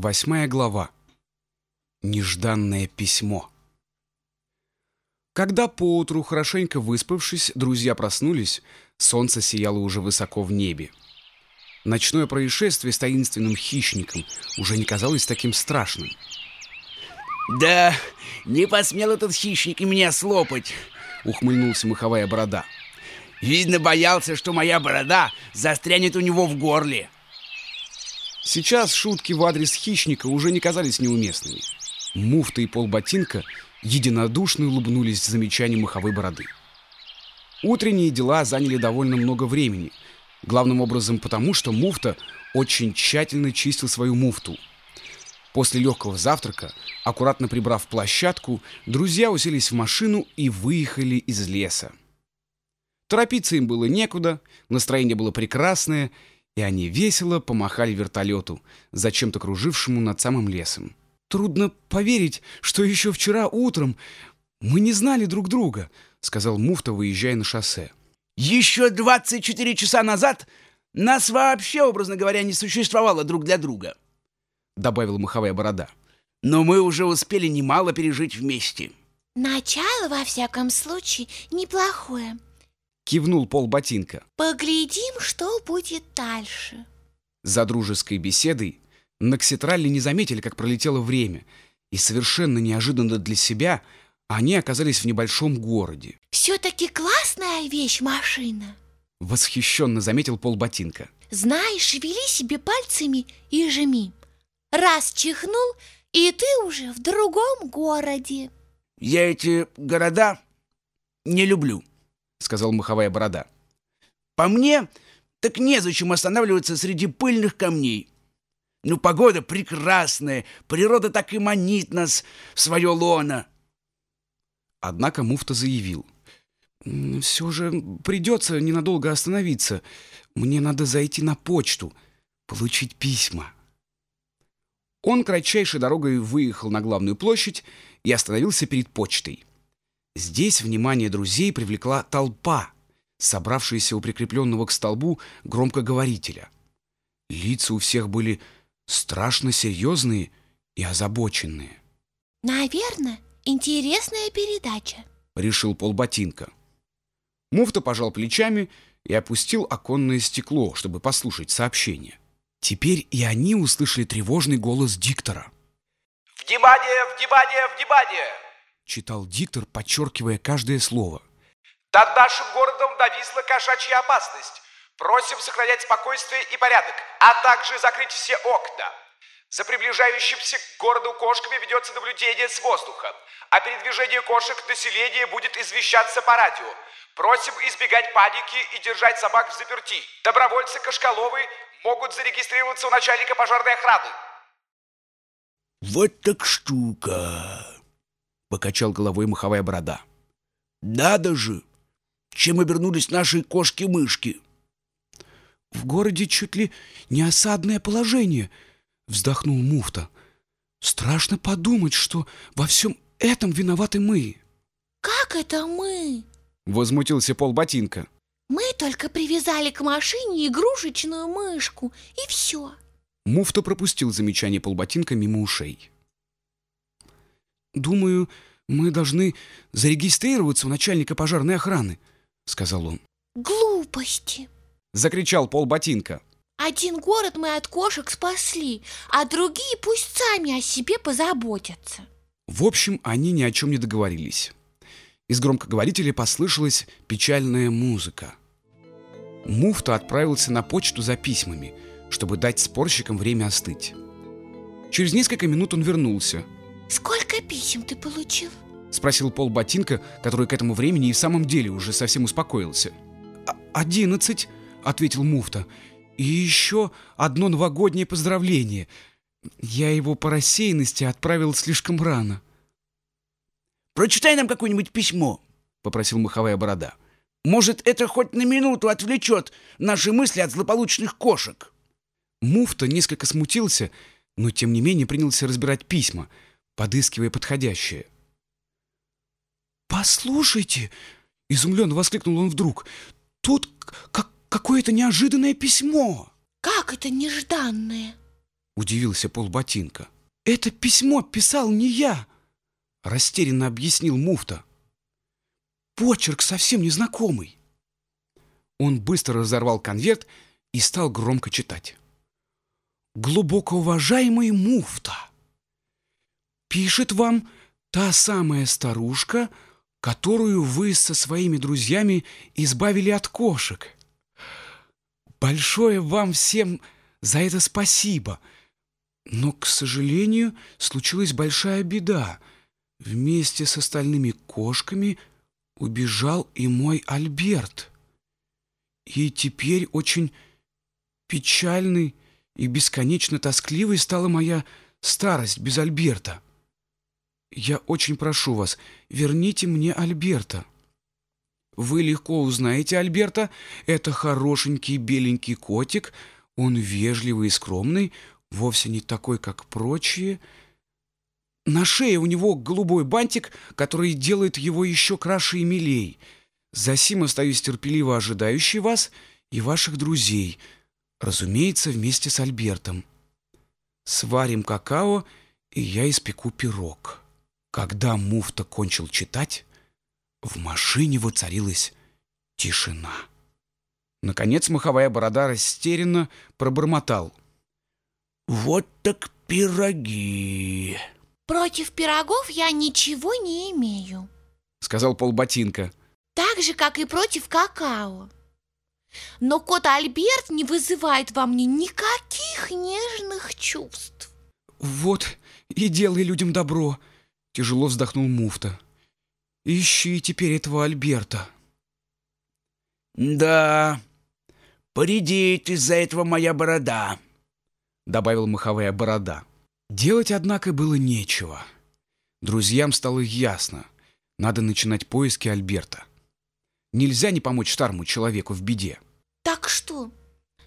Восьмая глава. Нежданное письмо. Когда поутру, хорошенько выспавшись, друзья проснулись, солнце сияло уже высоко в небе. Ночное происшествие с таинственным хищником уже не казалось таким страшным. Да, не посмел этот хищник и меня слопать, ухмыльнулся маховая борода. Видно, боялся, что моя борода застрянет у него в горле. Сейчас шутки в адрес хищника уже не казались неуместными. Муфта и полботинка единодушно улыбнулись замечанию маховой бороды. Утренние дела заняли довольно много времени, главным образом потому, что муфта очень тщательно чистил свою муфту. После легкого завтрака, аккуратно прибрав площадку, друзья уселись в машину и выехали из леса. Торопиться им было некуда, настроение было прекрасное, и они весело помахали вертолету, зачем-то кружившему над самым лесом. «Трудно поверить, что еще вчера утром мы не знали друг друга», сказал муфта, выезжая на шоссе. «Еще 24 часа назад нас вообще, образно говоря, не существовало друг для друга», добавила маховая борода. «Но мы уже успели немало пережить вместе». «Начало, во всяком случае, неплохое», кивнул пол ботинка. Поглядим, что будет дальше. За дружеской беседой на Кситрале не заметили, как пролетело время, и совершенно неожиданно для себя они оказались в небольшом городе. Все-таки классная вещь машина. Восхищенно заметил пол ботинка. Знаешь, вели себе пальцами и жми. Раз чихнул, и ты уже в другом городе. Я эти города не люблю, — сказал маховая борода. «По мне, так незачем останавливаться среди пыльных камней. Ну, погода прекрасная, природа так и манит нас в свое лоно». Однако муфта заявил. «Все же придется ненадолго остановиться. Мне надо зайти на почту, получить письма». Он кратчайшей дорогой выехал на главную площадь и остановился перед почтой. Здесь внимание друзей привлекла толпа, собравшаяся у прикрепленного к столбу громкоговорителя. Лица у всех были страшно серьезные и озабоченные. «Наверное, интересная передача», — решил полботинка. Муфта пожал плечами и опустил оконное стекло, чтобы послушать сообщение. Теперь и они услышали тревожный голос диктора. «Внимание, внимание, внимание! Читал диктор, подчеркивая каждое слово. «Над нашим городом нависла кошачья опасность. Просим сохранять спокойствие и порядок, а также закрыть все окна. За приближающимся к городу кошками ведется наблюдение с воздуха. О передвижении кошек население будет извещаться по радио. Просим избегать паники и держать собак в заперти. Добровольцы Кашкаловы могут зарегистрироваться у начальника пожарной охраны. Вот так штука. — покачал головой маховая борода. «Надо же! Чем обернулись наши кошки-мышки?» «В городе чуть ли не осадное положение», — вздохнул муфта. «Страшно подумать, что во всем этом виноваты мы». «Как это мы?» — возмутился полботинка. «Мы только привязали к машине игрушечную мышку, и все». Муфта пропустил замечание полботинка мимо ушей. «Думаю, мы должны зарегистрироваться у начальника пожарной охраны», — сказал он. «Глупости!» — закричал Пол Ботинка. «Один город мы от кошек спасли, а другие пусть сами о себе позаботятся». В общем, они ни о чем не договорились. Из громкоговорителя послышалась печальная музыка. Муфта отправился на почту за письмами, чтобы дать спорщикам время остыть. Через несколько минут он вернулся — Сколько писем ты получил? Спросил Пол Ботинка, который к этому времени и в самом деле уже совсем успокоился. «Одиннадцать», — ответил муфта. «И еще одно новогоднее поздравление. Я его по рассеянности отправил слишком рано». «Прочитай нам какое-нибудь письмо», — попросил маховая борода. «Может, это хоть на минуту отвлечет наши мысли от злополучных кошек». Муфта несколько смутился, но тем не менее принялся разбирать письма — подыскивая подходящее. «Послушайте!» — изумленно воскликнул он вдруг. «Тут как какое-то неожиданное письмо!» «Как это нежданное?» Удивился полботинка. Это письмо писал не я, растерянно объяснил муфта. Почерк совсем незнакомый. Он быстро разорвал конверт и стал громко читать. Глубоко уважаемый муфта, пишет вам та самая старушка, которую вы со своими друзьями избавили от кошек. Большое вам всем за это спасибо. Но, к сожалению, случилась большая беда. Вместе с остальными кошками убежал и мой Альберт. И теперь очень печальный и бесконечно тоскливой стала моя старость без Альберта. Я очень прошу вас, верните мне Альберта. Вы легко узнаете Альберта. Это хорошенький беленький котик. Он вежливый и скромный, вовсе не такой, как прочие. На шее у него голубой бантик, который делает его еще краше и милей. Засим остаюсь терпеливо ожидающий вас и ваших друзей, разумеется, вместе с Альбертом. Сварим какао, и я испеку пирог». Когда муфта кончил читать, в машине воцарилась тишина. Наконец маховая борода растерянно пробормотал. «Вот так пироги!» «Против пирогов я ничего не имею», — сказал полботинка. «Так же, как и против какао. Но кот Альберт не вызывает во мне никаких нежных чувств». «Вот и делай людям добро», Тяжело вздохнул муфта. Ищи теперь этого Альберта. Да, поредеет из-за этого моя борода, добавил маховая борода. Делать, однако, было нечего. Друзьям стало ясно. Надо начинать поиски Альберта. Нельзя не помочь старому человеку в беде. Так что,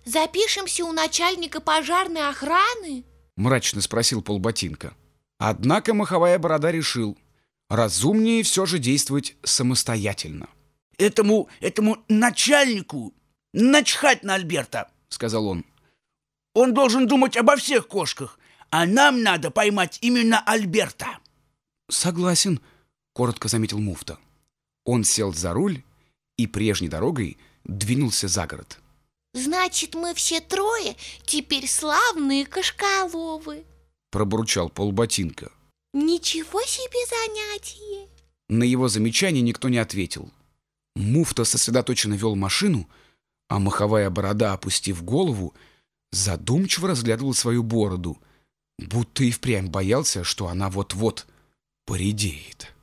запишемся у начальника пожарной охраны? Мрачно спросил полботинка. Однако маховая борода решил, разумнее все же действовать самостоятельно. «Этому, этому начальнику начхать на Альберта», — сказал он. «Он должен думать обо всех кошках, а нам надо поймать именно Альберта». «Согласен», — коротко заметил муфта. Он сел за руль и прежней дорогой двинулся за город. «Значит, мы все трое теперь славные кошколовы», пробурчал полботинка. Ничего себе занятие! На его замечание никто не ответил. Муфта сосредоточенно вел машину, а маховая борода, опустив голову, задумчиво разглядывал свою бороду, будто и впрямь боялся, что она вот-вот поредеет.